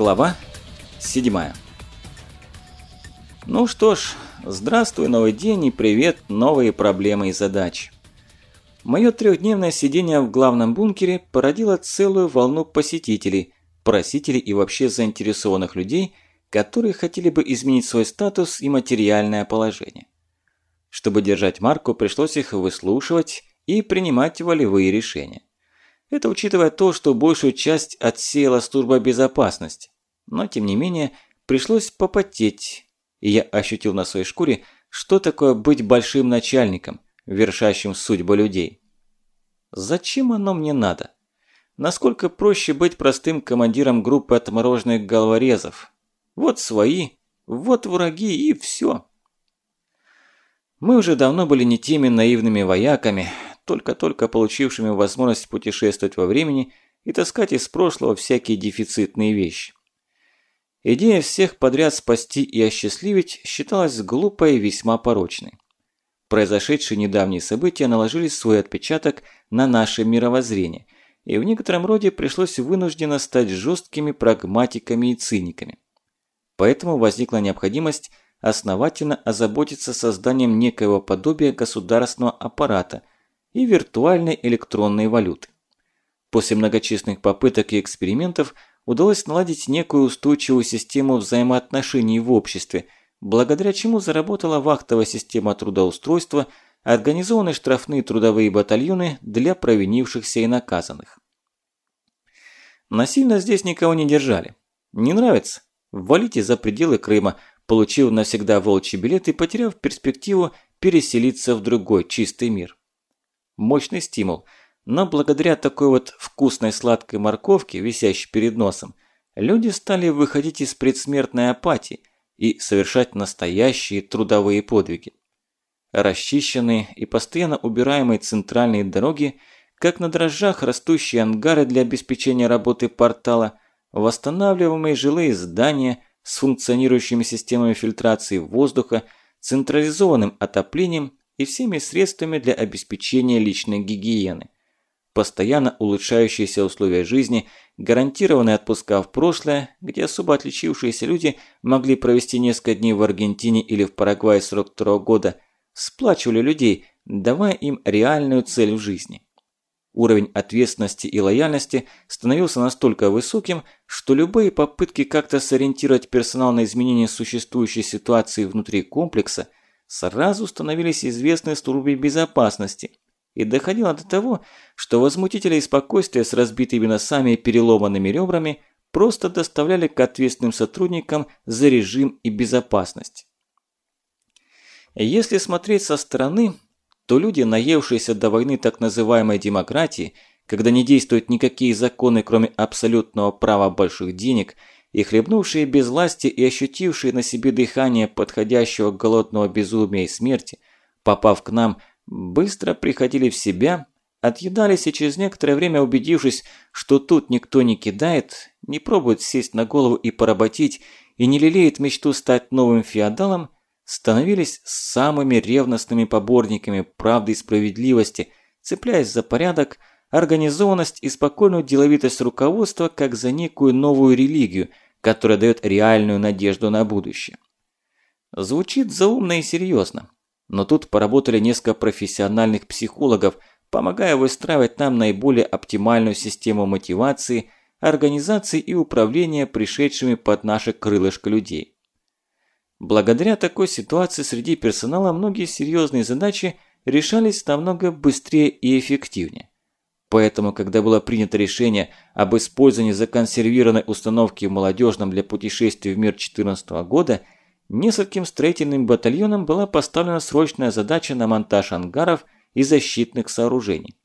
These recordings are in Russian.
Глава 7 Ну что ж, здравствуй, новый день и привет, новые проблемы и задачи. Мое трехдневное сидение в главном бункере породило целую волну посетителей, просителей и вообще заинтересованных людей, которые хотели бы изменить свой статус и материальное положение. Чтобы держать марку, пришлось их выслушивать и принимать волевые решения. Это учитывая то, что большую часть отсеяла служба безопасности. Но, тем не менее, пришлось попотеть. И я ощутил на своей шкуре, что такое быть большим начальником, вершащим судьбы людей. Зачем оно мне надо? Насколько проще быть простым командиром группы отмороженных головорезов? Вот свои, вот враги и все. Мы уже давно были не теми наивными вояками, только-только получившими возможность путешествовать во времени и таскать из прошлого всякие дефицитные вещи. Идея всех подряд спасти и осчастливить считалась глупой и весьма порочной. Произошедшие недавние события наложили свой отпечаток на наше мировоззрение, и в некотором роде пришлось вынужденно стать жесткими прагматиками и циниками. Поэтому возникла необходимость основательно озаботиться созданием некоего подобия государственного аппарата, и виртуальной электронной валюты. После многочисленных попыток и экспериментов удалось наладить некую устойчивую систему взаимоотношений в обществе, благодаря чему заработала вахтовая система трудоустройства, организованы штрафные трудовые батальоны для провинившихся и наказанных. Насильно здесь никого не держали. Не нравится? Валите за пределы Крыма, получив навсегда волчий билет и потеряв перспективу переселиться в другой чистый мир мощный стимул. Но благодаря такой вот вкусной сладкой морковке, висящей перед носом, люди стали выходить из предсмертной апатии и совершать настоящие трудовые подвиги. Расчищенные и постоянно убираемые центральные дороги, как на дрожжах растущие ангары для обеспечения работы портала, восстанавливаемые жилые здания с функционирующими системами фильтрации воздуха, централизованным отоплением и всеми средствами для обеспечения личной гигиены. Постоянно улучшающиеся условия жизни, гарантированные отпуска в прошлое, где особо отличившиеся люди могли провести несколько дней в Аргентине или в Парагвае 42 года, сплачивали людей, давая им реальную цель в жизни. Уровень ответственности и лояльности становился настолько высоким, что любые попытки как-то сориентировать персонал на изменение существующей ситуации внутри комплекса – сразу становились известны службе безопасности. И доходило до того, что возмутители спокойствия с разбитыми носами и переломанными ребрами просто доставляли к ответственным сотрудникам за режим и безопасность. Если смотреть со стороны, то люди, наевшиеся до войны так называемой демократии, когда не действуют никакие законы, кроме абсолютного права больших денег – и хлебнувшие без власти и ощутившие на себе дыхание подходящего голодного безумия и смерти, попав к нам, быстро приходили в себя, отъедались и через некоторое время убедившись, что тут никто не кидает, не пробует сесть на голову и поработить, и не лелеет мечту стать новым феодалом, становились самыми ревностными поборниками правды и справедливости, цепляясь за порядок – организованность и спокойную деловитость руководства как за некую новую религию, которая дает реальную надежду на будущее. Звучит заумно и серьезно, но тут поработали несколько профессиональных психологов, помогая выстраивать нам наиболее оптимальную систему мотивации, организации и управления пришедшими под наше крылышко людей. Благодаря такой ситуации среди персонала многие серьезные задачи решались намного быстрее и эффективнее. Поэтому, когда было принято решение об использовании законсервированной установки в молодежном для путешествий в мир 2014 года, нескольким строительным батальонам была поставлена срочная задача на монтаж ангаров и защитных сооружений.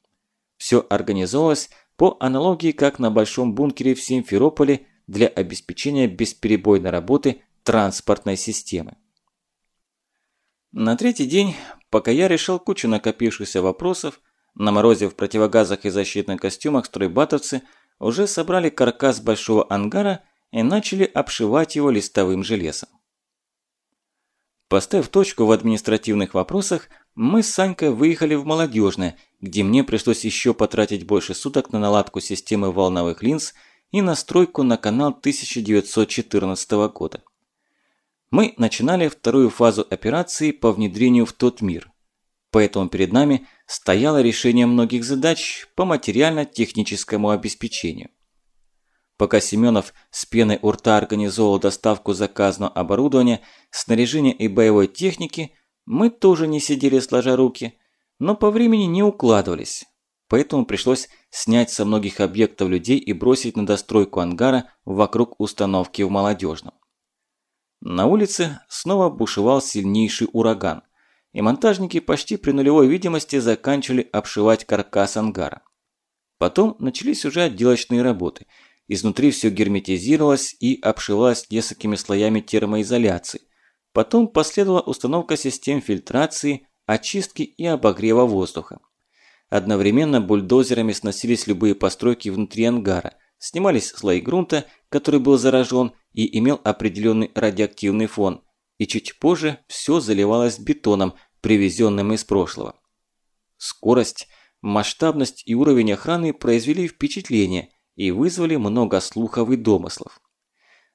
Все организовалось по аналогии как на большом бункере в Симферополе для обеспечения бесперебойной работы транспортной системы. На третий день, пока я решал кучу накопившихся вопросов, на морозе в противогазах и защитных костюмах стройбатовцы уже собрали каркас большого ангара и начали обшивать его листовым железом. Поставив точку в административных вопросах, мы с Санькой выехали в Молодежное, где мне пришлось еще потратить больше суток на наладку системы волновых линз и настройку на канал 1914 года. Мы начинали вторую фазу операции по внедрению в тот мир. Поэтому перед нами стояло решение многих задач по материально-техническому обеспечению. Пока Семенов с пеной у рта организовал доставку заказанного оборудования, снаряжения и боевой техники, мы тоже не сидели сложа руки, но по времени не укладывались. Поэтому пришлось снять со многих объектов людей и бросить на достройку ангара вокруг установки в Молодежном. На улице снова бушевал сильнейший ураган, и монтажники почти при нулевой видимости заканчивали обшивать каркас ангара. Потом начались уже отделочные работы – Изнутри все герметизировалось и обшивалось несколькими слоями термоизоляции. Потом последовала установка систем фильтрации, очистки и обогрева воздуха. Одновременно бульдозерами сносились любые постройки внутри ангара, снимались слои грунта, который был заражен и имел определенный радиоактивный фон, и чуть позже все заливалось бетоном, привезенным из прошлого. Скорость, масштабность и уровень охраны произвели впечатление, и вызвали много слухов и домыслов.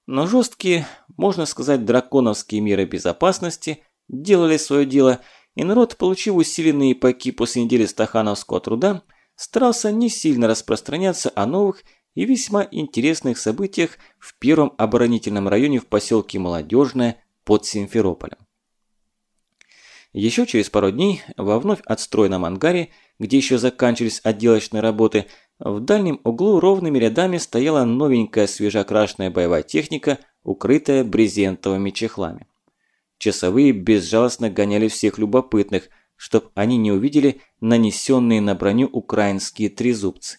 Но жесткие, можно сказать, драконовские меры безопасности делали свое дело, и народ, получив усиленные пайки после недели стахановского труда, старался не сильно распространяться о новых и весьма интересных событиях в первом оборонительном районе в поселке Молодежное под Симферополем. Еще через пару дней во вновь отстроенном ангаре, где еще заканчивались отделочные работы, в дальнем углу ровными рядами стояла новенькая свежеокрашенная боевая техника, укрытая брезентовыми чехлами. Часовые безжалостно гоняли всех любопытных, чтоб они не увидели нанесенные на броню украинские трезубцы.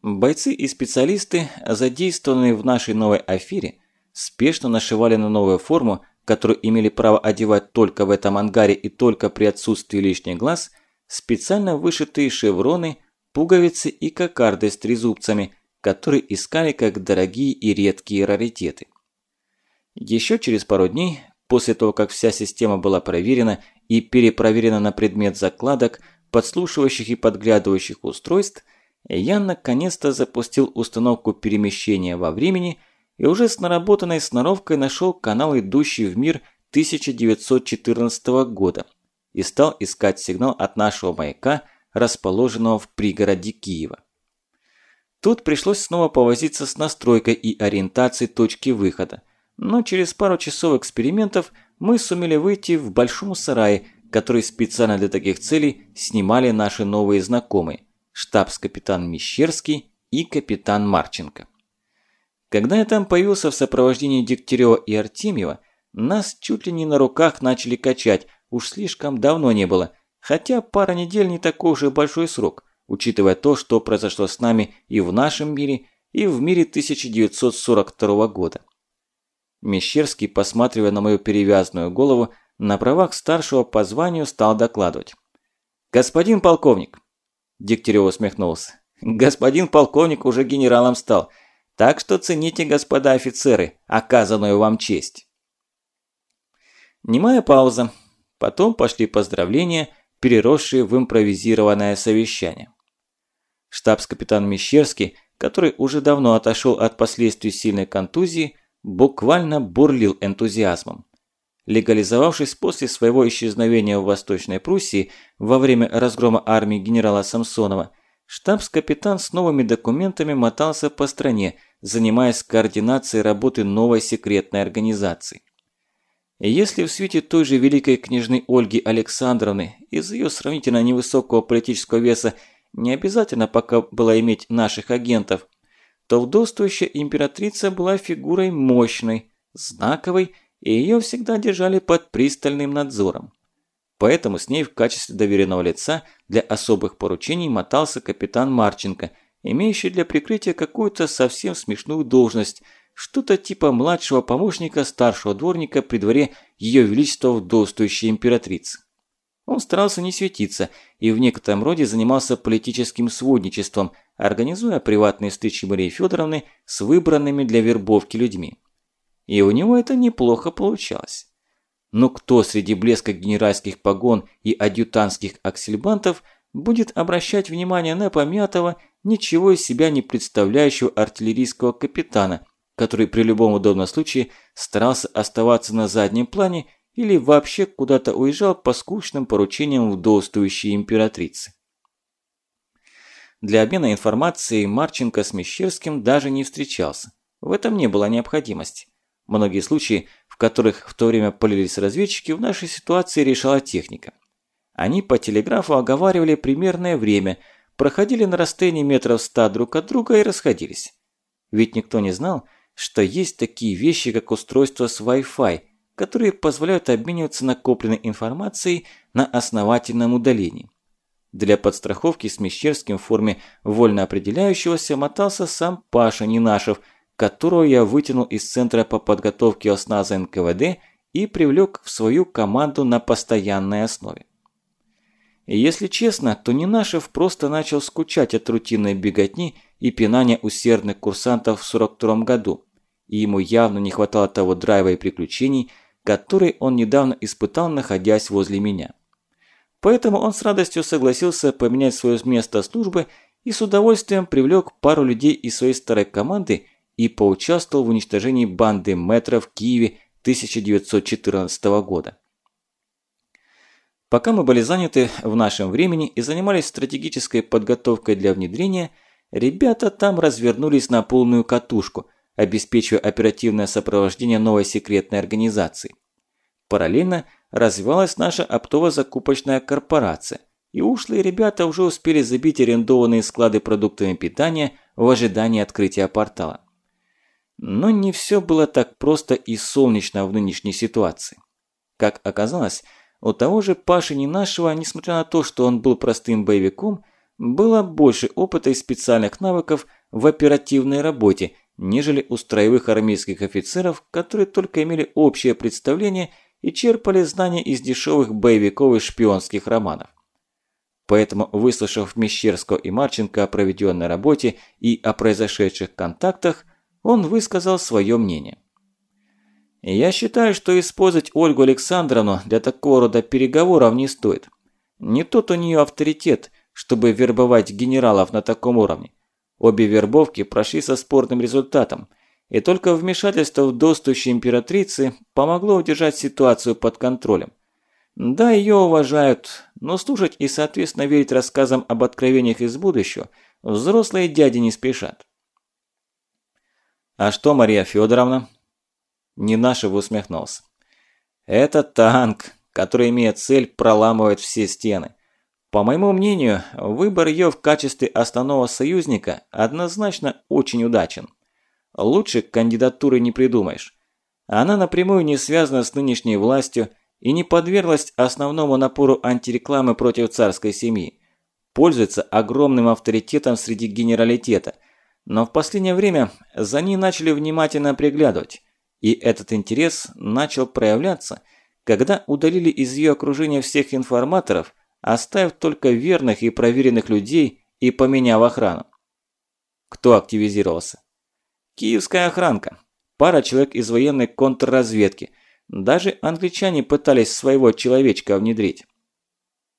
Бойцы и специалисты, задействованные в нашей новой афере, спешно нашивали на новую форму, которую имели право одевать только в этом ангаре и только при отсутствии лишних глаз, специально вышитые шевроны – пуговицы и кокарды с трезубцами, которые искали как дорогие и редкие раритеты. Еще через пару дней, после того, как вся система была проверена и перепроверена на предмет закладок, подслушивающих и подглядывающих устройств, я наконец-то запустил установку перемещения во времени и уже с наработанной сноровкой нашел канал, идущий в мир 1914 года, и стал искать сигнал от нашего маяка – расположенного в пригороде Киева. Тут пришлось снова повозиться с настройкой и ориентацией точки выхода, но через пару часов экспериментов мы сумели выйти в большом сарае, который специально для таких целей снимали наши новые знакомые – штабс-капитан Мещерский и капитан Марченко. Когда я там появился в сопровождении Дегтярева и Артемьева, нас чуть ли не на руках начали качать, уж слишком давно не было – Хотя пара недель не такой уж и большой срок, учитывая то, что произошло с нами и в нашем мире, и в мире 1942 года. Мещерский, посматривая на мою перевязанную голову, на правах старшего по званию стал докладывать. «Господин полковник!» Дегтярев усмехнулся. «Господин полковник уже генералом стал, так что цените, господа офицеры, оказанную вам честь». Немая пауза. Потом пошли поздравления переросшие в импровизированное совещание. Штабс-капитан Мещерский, который уже давно отошел от последствий сильной контузии, буквально бурлил энтузиазмом. Легализовавшись после своего исчезновения в Восточной Пруссии во время разгрома армии генерала Самсонова, штабс-капитан с новыми документами мотался по стране, занимаясь координацией работы новой секретной организации. Если в свете той же великой княжны Ольги Александровны из ее сравнительно невысокого политического веса не обязательно пока было иметь наших агентов, то вдовствующая императрица была фигурой мощной, знаковой, и ее всегда держали под пристальным надзором. Поэтому с ней в качестве доверенного лица для особых поручений мотался капитан Марченко, имеющий для прикрытия какую-то совсем смешную должность – что-то типа младшего помощника старшего дворника при дворе Ее Величества вдовствующей императрицы. Он старался не светиться и в некотором роде занимался политическим сводничеством, организуя приватные встречи Марии Федоровны с выбранными для вербовки людьми. И у него это неплохо получалось. Но кто среди блеска генеральских погон и адъютантских аксельбантов будет обращать внимание на помятого, ничего из себя не представляющего артиллерийского капитана, который при любом удобном случае старался оставаться на заднем плане или вообще куда-то уезжал по скучным поручениям вдовствующей императрицы. Для обмена информацией Марченко с Мещерским даже не встречался. В этом не было необходимости. Многие случаи, в которых в то время полились разведчики, в нашей ситуации решала техника. Они по телеграфу оговаривали примерное время, проходили на расстоянии метров ста друг от друга и расходились. Ведь никто не знал, что есть такие вещи, как устройство с Wi-Fi, которые позволяют обмениваться накопленной информацией на основательном удалении. Для подстраховки с Мещерским в форме вольно определяющегося мотался сам Паша Нинашев, которого я вытянул из Центра по подготовке ОСНАЗа НКВД и привлек в свою команду на постоянной основе. Если честно, то Нинашев просто начал скучать от рутинной беготни и пинания усердных курсантов в 42 году, и ему явно не хватало того драйва и приключений, который он недавно испытал, находясь возле меня. Поэтому он с радостью согласился поменять свое место службы и с удовольствием привлек пару людей из своей старой команды и поучаствовал в уничтожении банды метро в Киеве 1914 года. Пока мы были заняты в нашем времени и занимались стратегической подготовкой для внедрения, ребята там развернулись на полную катушку, обеспечивая оперативное сопровождение новой секретной организации. Параллельно развивалась наша оптово-закупочная корпорация, и ушлые ребята уже успели забить арендованные склады продуктами питания в ожидании открытия портала. Но не все было так просто и солнечно в нынешней ситуации. Как оказалось, у того же Паши Ненашева, несмотря на то, что он был простым боевиком, было больше опыта и специальных навыков в оперативной работе, нежели у строевых армейских офицеров, которые только имели общее представление и черпали знания из дешевых боевиков и шпионских романов. Поэтому, выслушав Мещерского и Марченко о проведенной работе и о произошедших контактах, он высказал свое мнение. «Я считаю, что использовать Ольгу Александровну для такого рода переговоров не стоит. Не тот у нее авторитет, чтобы вербовать генералов на таком уровне. Обе вербовки прошли со спорным результатом, и только вмешательство в достущей императрицы помогло удержать ситуацию под контролем. Да, ее уважают, но слушать и, соответственно, верить рассказам об откровениях из будущего взрослые дяди не спешат. «А что, Мария Федоровна?» Ненашев усмехнулся. «Это танк, который имеет цель проламывать все стены. По моему мнению, выбор ее в качестве основного союзника однозначно очень удачен. Лучше кандидатуры не придумаешь. Она напрямую не связана с нынешней властью и не подверглась основному напору антирекламы против царской семьи. Пользуется огромным авторитетом среди генералитета, но в последнее время за ней начали внимательно приглядывать, и этот интерес начал проявляться, когда удалили из ее окружения всех информаторов, оставив только верных и проверенных людей и поменяв охрану. Кто активизировался? Киевская охранка. Пара человек из военной контрразведки. Даже англичане пытались своего человечка внедрить.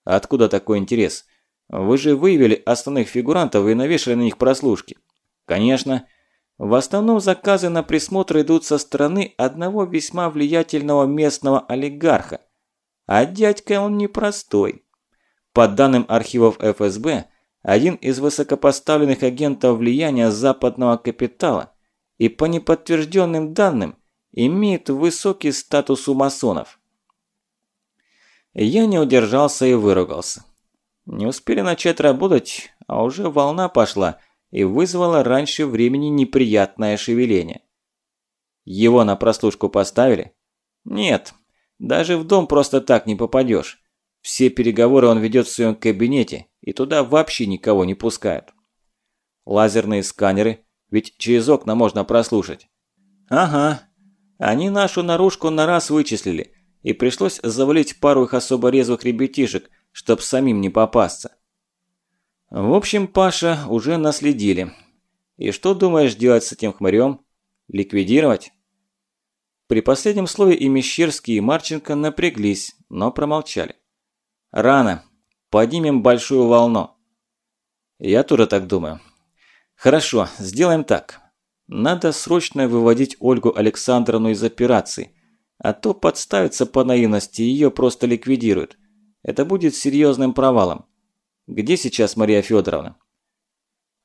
Откуда такой интерес? Вы же выявили основных фигурантов и навешали на них прослушки. Конечно. В основном заказы на присмотр идут со стороны одного весьма влиятельного местного олигарха. А дядька он непростой. По данным архивов ФСБ, один из высокопоставленных агентов влияния западного капитала – и по неподтвержденным данным имеет высокий статус у масонов. Я не удержался и выругался. Не успели начать работать, а уже волна пошла и вызвала раньше времени неприятное шевеление. Его на прослушку поставили? Нет, даже в дом просто так не попадешь. Все переговоры он ведет в своем кабинете, и туда вообще никого не пускают. Лазерные сканеры ведь через окна можно прослушать. Ага. Они нашу наружку на раз вычислили, и пришлось завалить пару их особо резвых ребятишек, чтоб самим не попасться. В общем, Паша уже наследили. И что думаешь делать с этим хмырем? Ликвидировать? При последнем слове и Мещерский, и Марченко напряглись, но промолчали. Рано. Поднимем большую волну. Я тоже так думаю. Хорошо, сделаем так. Надо срочно выводить Ольгу Александровну из операции, а то подставится по наивности и ее просто ликвидируют. Это будет серьезным провалом. Где сейчас Мария Федоровна?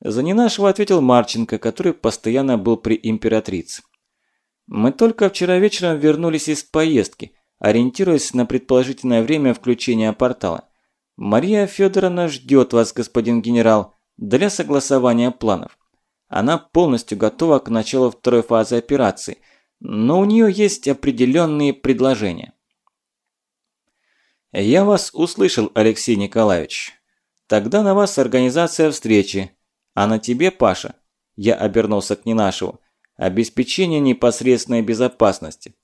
За не нашего ответил Марченко, который постоянно был при императрице. Мы только вчера вечером вернулись из поездки, ориентируясь на предположительное время включения портала. Мария Федоровна ждет вас, господин генерал, для согласования планов. Она полностью готова к началу второй фазы операции, но у нее есть определенные предложения. Я вас услышал, Алексей Николаевич. Тогда на вас организация встречи, а на тебе, Паша, я обернулся к Нинашеву, обеспечение непосредственной безопасности.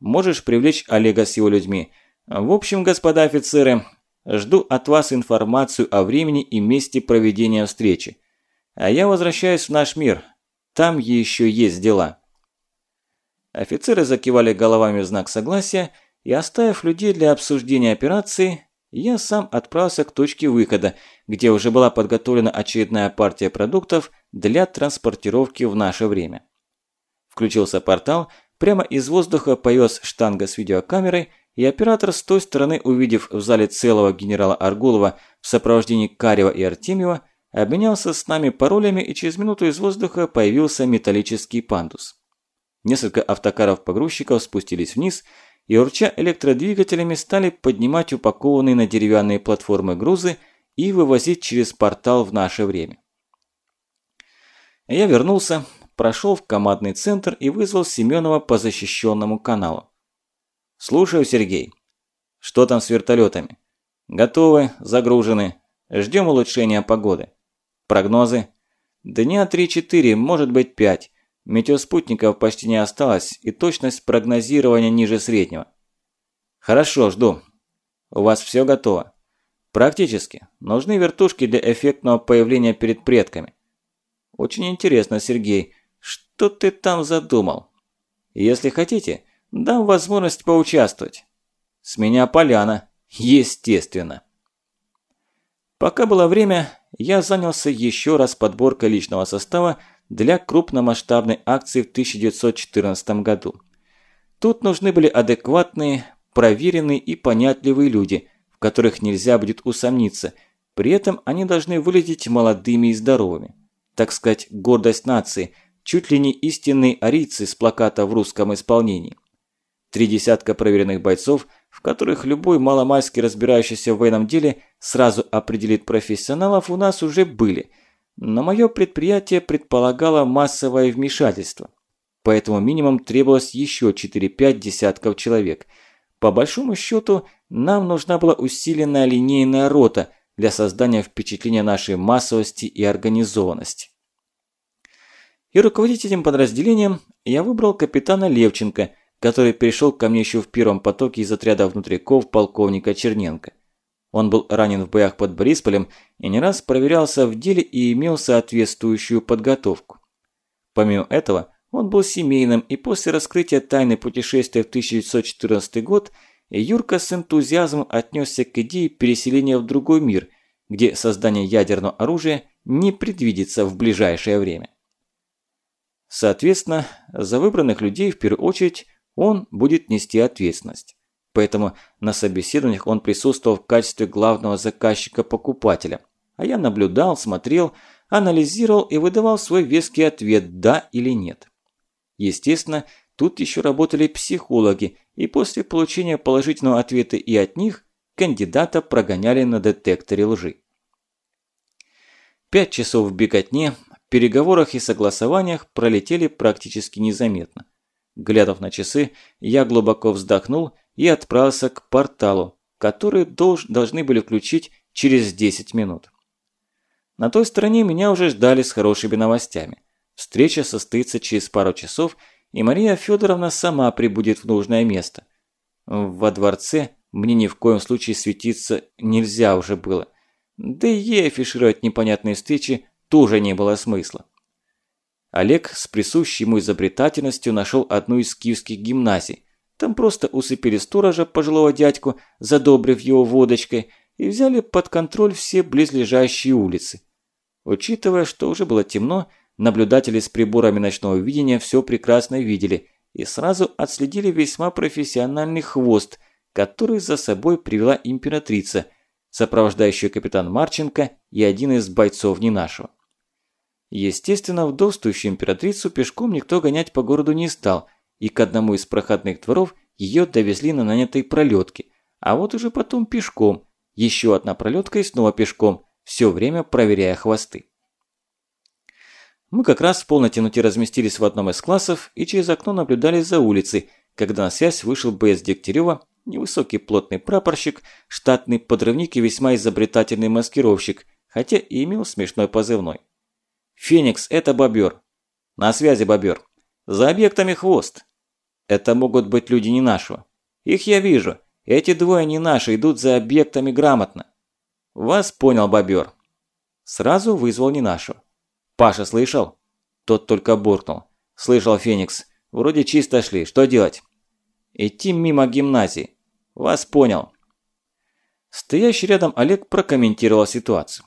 Можешь привлечь Олега с его людьми. В общем, господа офицеры, жду от вас информацию о времени и месте проведения встречи. А я возвращаюсь в наш мир. Там еще есть дела». Офицеры закивали головами в знак согласия, и оставив людей для обсуждения операции, я сам отправился к точке выхода, где уже была подготовлена очередная партия продуктов для транспортировки в наше время. Включился портал, прямо из воздуха появилась штанга с видеокамерой, и оператор с той стороны, увидев в зале целого генерала Аргулова в сопровождении Карева и Артемьева, обменялся с нами паролями и через минуту из воздуха появился металлический пандус. Несколько автокаров-погрузчиков спустились вниз и, урча электродвигателями, стали поднимать упакованные на деревянные платформы грузы и вывозить через портал в наше время. Я вернулся, прошел в командный центр и вызвал Семенова по защищенному каналу. «Слушаю, Сергей. Что там с вертолетами? Готовы, загружены. Ждем улучшения погоды. Прогнозы? Дня 3-4, может быть 5. Метеоспутников почти не осталось, и точность прогнозирования ниже среднего. Хорошо, жду. У вас все готово? Практически. Нужны вертушки для эффектного появления перед предками. Очень интересно, Сергей. Что ты там задумал? Если хотите, дам возможность поучаствовать. С меня поляна. Естественно. Пока было время, я занялся еще раз подборкой личного состава для крупномасштабной акции в 1914 году. Тут нужны были адекватные, проверенные и понятливые люди, в которых нельзя будет усомниться, при этом они должны выглядеть молодыми и здоровыми. Так сказать, гордость нации, чуть ли не истинные арийцы с плаката в русском исполнении. Три десятка проверенных бойцов – в которых любой маломальски разбирающийся в военном деле сразу определит профессионалов, у нас уже были. Но мое предприятие предполагало массовое вмешательство. Поэтому минимум требовалось еще 4-5 десятков человек. По большому счету, нам нужна была усиленная линейная рота для создания впечатления нашей массовости и организованности. И руководить этим подразделением я выбрал капитана Левченко – который перешел ко мне еще в первом потоке из отряда внутриков полковника Черненко. Он был ранен в боях под Борисполем и не раз проверялся в деле и имел соответствующую подготовку. Помимо этого, он был семейным и после раскрытия тайны путешествия в 1914 год Юрка с энтузиазмом отнесся к идее переселения в другой мир, где создание ядерного оружия не предвидится в ближайшее время. Соответственно, за выбранных людей в первую очередь он будет нести ответственность. Поэтому на собеседованиях он присутствовал в качестве главного заказчика-покупателя. А я наблюдал, смотрел, анализировал и выдавал свой веский ответ «да» или «нет». Естественно, тут еще работали психологи, и после получения положительного ответа и от них кандидата прогоняли на детекторе лжи. Пять часов в беготне, переговорах и согласованиях пролетели практически незаметно. Глядов на часы, я глубоко вздохнул и отправился к порталу, который долж, должны были включить через 10 минут. На той стороне меня уже ждали с хорошими новостями. Встреча состоится через пару часов, и Мария Федоровна сама прибудет в нужное место. Во дворце мне ни в коем случае светиться нельзя уже было. Да и ей афишировать непонятные встречи тоже не было смысла. Олег с присущей ему изобретательностью нашел одну из киевских гимназий. Там просто усыпили сторожа, пожилого дядьку, задобрив его водочкой, и взяли под контроль все близлежащие улицы. Учитывая, что уже было темно, наблюдатели с приборами ночного видения все прекрасно видели и сразу отследили весьма профессиональный хвост, который за собой привела императрица, сопровождающая капитан Марченко и один из бойцов не нашего. Естественно, вдовствующую императрицу пешком никто гонять по городу не стал, и к одному из проходных дворов ее довезли на нанятой пролетке, а вот уже потом пешком, еще одна пролетка и снова пешком, все время проверяя хвосты. Мы как раз в полной темноте разместились в одном из классов и через окно наблюдали за улицей, когда на связь вышел БС Дегтярева, невысокий плотный прапорщик, штатный подрывник и весьма изобретательный маскировщик, хотя и имел смешной позывной. «Феникс, это бобер. На связи бобер. За объектами хвост. Это могут быть люди не нашего. Их я вижу. Эти двое не наши, идут за объектами грамотно. Вас понял бобер. Сразу вызвал не нашего. Паша слышал? Тот только буркнул. Слышал, Феникс. Вроде чисто шли. Что делать? Идти мимо гимназии. Вас понял. Стоящий рядом Олег прокомментировал ситуацию.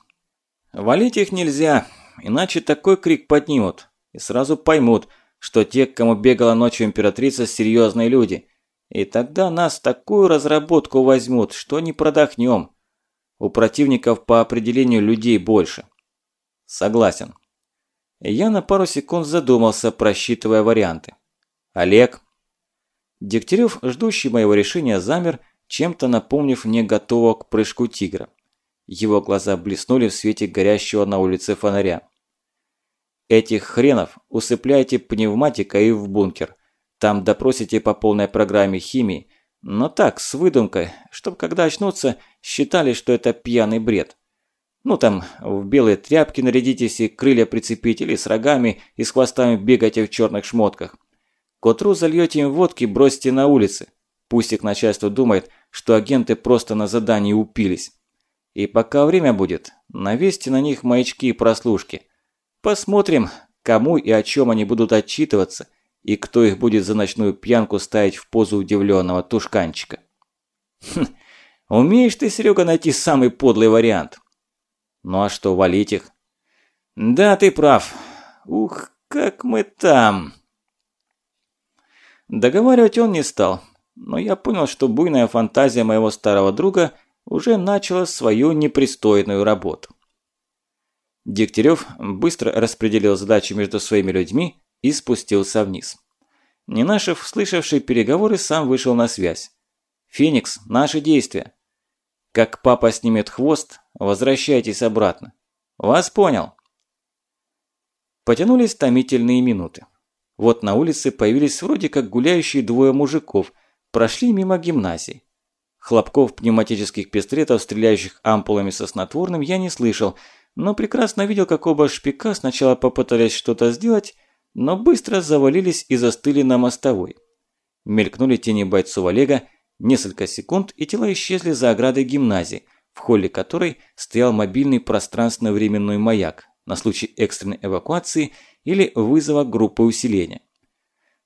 Валить их нельзя, иначе такой крик поднимут. И сразу поймут, что те, к кому бегала ночью императрица, серьезные люди. И тогда нас такую разработку возьмут, что не продохнем. У противников по определению людей больше. Согласен. Я на пару секунд задумался, просчитывая варианты. Олег. Дегтярев, ждущий моего решения, замер, чем-то напомнив мне готового к прыжку тигра. Его глаза блеснули в свете горящего на улице фонаря. Этих хренов усыпляйте пневматикой и в бункер. Там допросите по полной программе химии, но так, с выдумкой, чтобы когда очнутся, считали, что это пьяный бред. Ну там, в белые тряпки нарядитесь и крылья прицепите, или с рогами и с хвостами бегайте в черных шмотках. К утру зальете им водки, бросьте на улице. Пусть их начальство думает, что агенты просто на задании упились. И пока время будет, навесьте на них маячки и прослушки. Посмотрим, кому и о чем они будут отчитываться, и кто их будет за ночную пьянку ставить в позу удивленного тушканчика. Хм, умеешь ты, Серега, найти самый подлый вариант. Ну а что, валить их? Да, ты прав. Ух, как мы там. Договаривать он не стал, но я понял, что буйная фантазия моего старого друга уже начала свою непристойную работу. Дегтярев быстро распределил задачи между своими людьми и спустился вниз. Ненашев, слышавший переговоры, сам вышел на связь. «Феникс, наши действия!» Как папа снимет хвост, возвращайтесь обратно. Вас понял. Потянулись томительные минуты. Вот на улице появились вроде как гуляющие двое мужиков, прошли мимо гимназии. Хлопков пневматических пистолетов, стреляющих ампулами со снотворным, я не слышал, но прекрасно видел, как оба шпика сначала попытались что-то сделать, но быстро завалились и застыли на мостовой. Мелькнули тени бойцов Олега, Несколько секунд, и тела исчезли за оградой гимназии, в холле которой стоял мобильный пространственно-временной маяк на случай экстренной эвакуации или вызова группы усиления.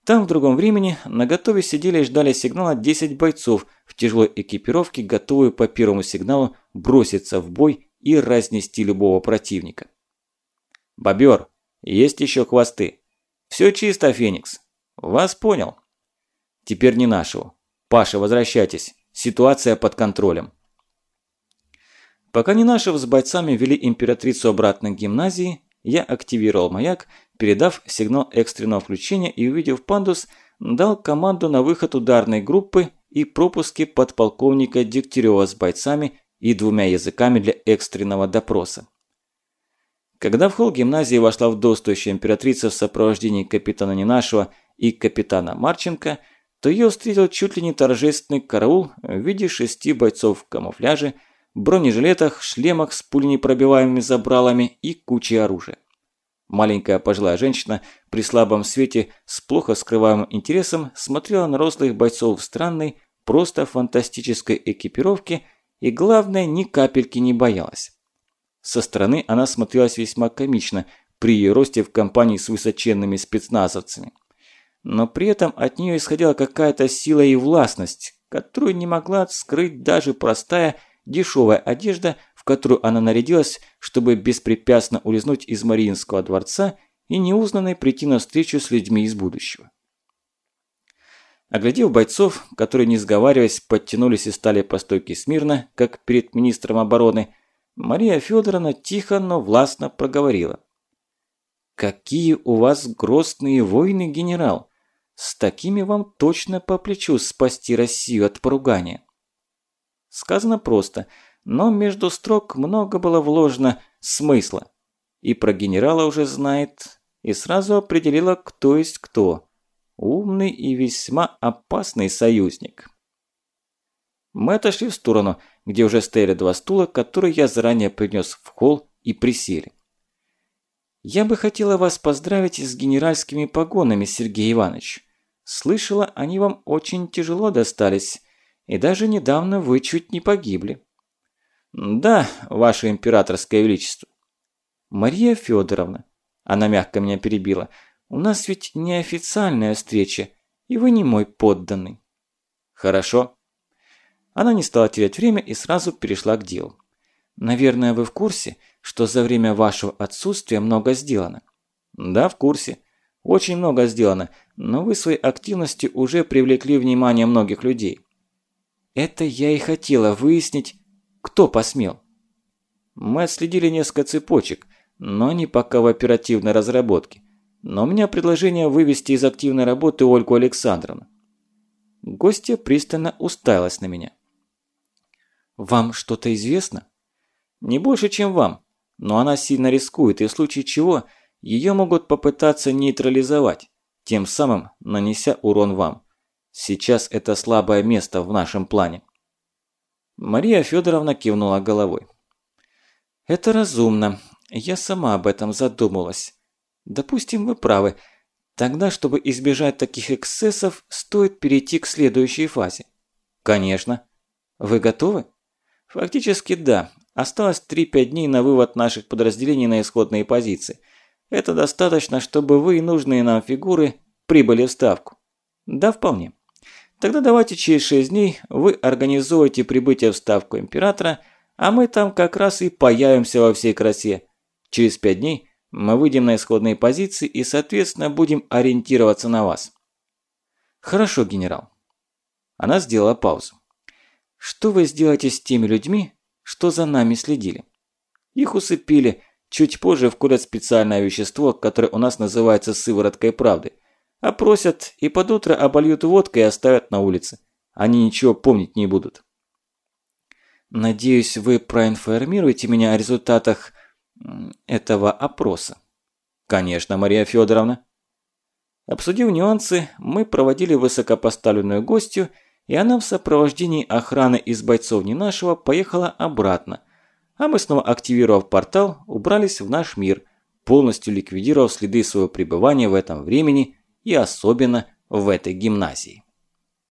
Там в другом времени на готове сидели и ждали сигнала 10 бойцов в тяжелой экипировке, готовые по первому сигналу броситься в бой и разнести любого противника. «Бобер, есть еще хвосты?» «Все чисто, Феникс. Вас понял». «Теперь не нашего. «Паша, возвращайтесь. Ситуация под контролем». Пока Нинашев с бойцами вели императрицу обратно к гимназии, я активировал маяк, передав сигнал экстренного включения и, увидев пандус, дал команду на выход ударной группы и пропуски подполковника Дегтярева с бойцами и двумя языками для экстренного допроса. Когда в холл гимназии вошла вдовствующая императрица в сопровождении капитана Нинашева и капитана Марченко – то ее встретил чуть ли не торжественный караул в виде шести бойцов в камуфляже, бронежилетах, шлемах с пуленепробиваемыми забралами и кучей оружия. Маленькая пожилая женщина при слабом свете с плохо скрываемым интересом смотрела на рослых бойцов в странной, просто фантастической экипировке и, главное, ни капельки не боялась. Со стороны она смотрелась весьма комично при ее росте в компании с высоченными спецназовцами но при этом от нее исходила какая-то сила и властность, которую не могла скрыть даже простая дешевая одежда, в которую она нарядилась, чтобы беспрепятственно улизнуть из Мариинского дворца и неузнанной прийти на встречу с людьми из будущего. Оглядев бойцов, которые, не сговариваясь, подтянулись и стали по стойке смирно, как перед министром обороны, Мария Федоровна тихо, но властно проговорила. «Какие у вас грозные войны, генерал! С такими вам точно по плечу спасти Россию от поругания!» Сказано просто, но между строк много было вложено смысла. И про генерала уже знает, и сразу определила, кто есть кто. Умный и весьма опасный союзник. Мы отошли в сторону, где уже стояли два стула, которые я заранее принес в холл и присели. «Я бы хотела вас поздравить с генеральскими погонами, Сергей Иванович. Слышала, они вам очень тяжело достались. И даже недавно вы чуть не погибли. Да, ваше императорское величество. Мария Федоровна, она мягко меня перебила, у нас ведь неофициальная встреча, и вы не мой подданный. Хорошо. Она не стала терять время и сразу перешла к делу. Наверное, вы в курсе, что за время вашего отсутствия много сделано? Да, в курсе. Очень много сделано, но вы своей активностью уже привлекли внимание многих людей. Это я и хотела выяснить, кто посмел. Мы отследили несколько цепочек, но они пока в оперативной разработке. Но у меня предложение вывести из активной работы Ольгу Александровну. Гостья пристально уставилась на меня. «Вам что-то известно?» «Не больше, чем вам, но она сильно рискует, и в случае чего ее могут попытаться нейтрализовать, тем самым нанеся урон вам. Сейчас это слабое место в нашем плане. Мария Федоровна кивнула головой. Это разумно. Я сама об этом задумалась. Допустим, вы правы. Тогда, чтобы избежать таких эксцессов, стоит перейти к следующей фазе. Конечно. Вы готовы? Фактически да. Осталось 3-5 дней на вывод наших подразделений на исходные позиции. Это достаточно, чтобы вы и нужные нам фигуры прибыли в ставку. Да, вполне. Тогда давайте через 6 дней вы организуете прибытие в Ставку Императора, а мы там как раз и появимся во всей красе. Через 5 дней мы выйдем на исходные позиции и, соответственно, будем ориентироваться на вас. Хорошо, генерал. Она сделала паузу. Что вы сделаете с теми людьми, что за нами следили? Их усыпили, чуть позже вкурят специальное вещество, которое у нас называется сывороткой правды – Опросят и под утро обольют водкой и оставят на улице. Они ничего помнить не будут. Надеюсь, вы проинформируете меня о результатах этого опроса. Конечно, Мария Федоровна. Обсудив нюансы, мы проводили высокопоставленную гостью, и она в сопровождении охраны из бойцов не нашего поехала обратно, а мы снова активировав портал, убрались в наш мир, полностью ликвидировав следы своего пребывания в этом времени и особенно в этой гимназии.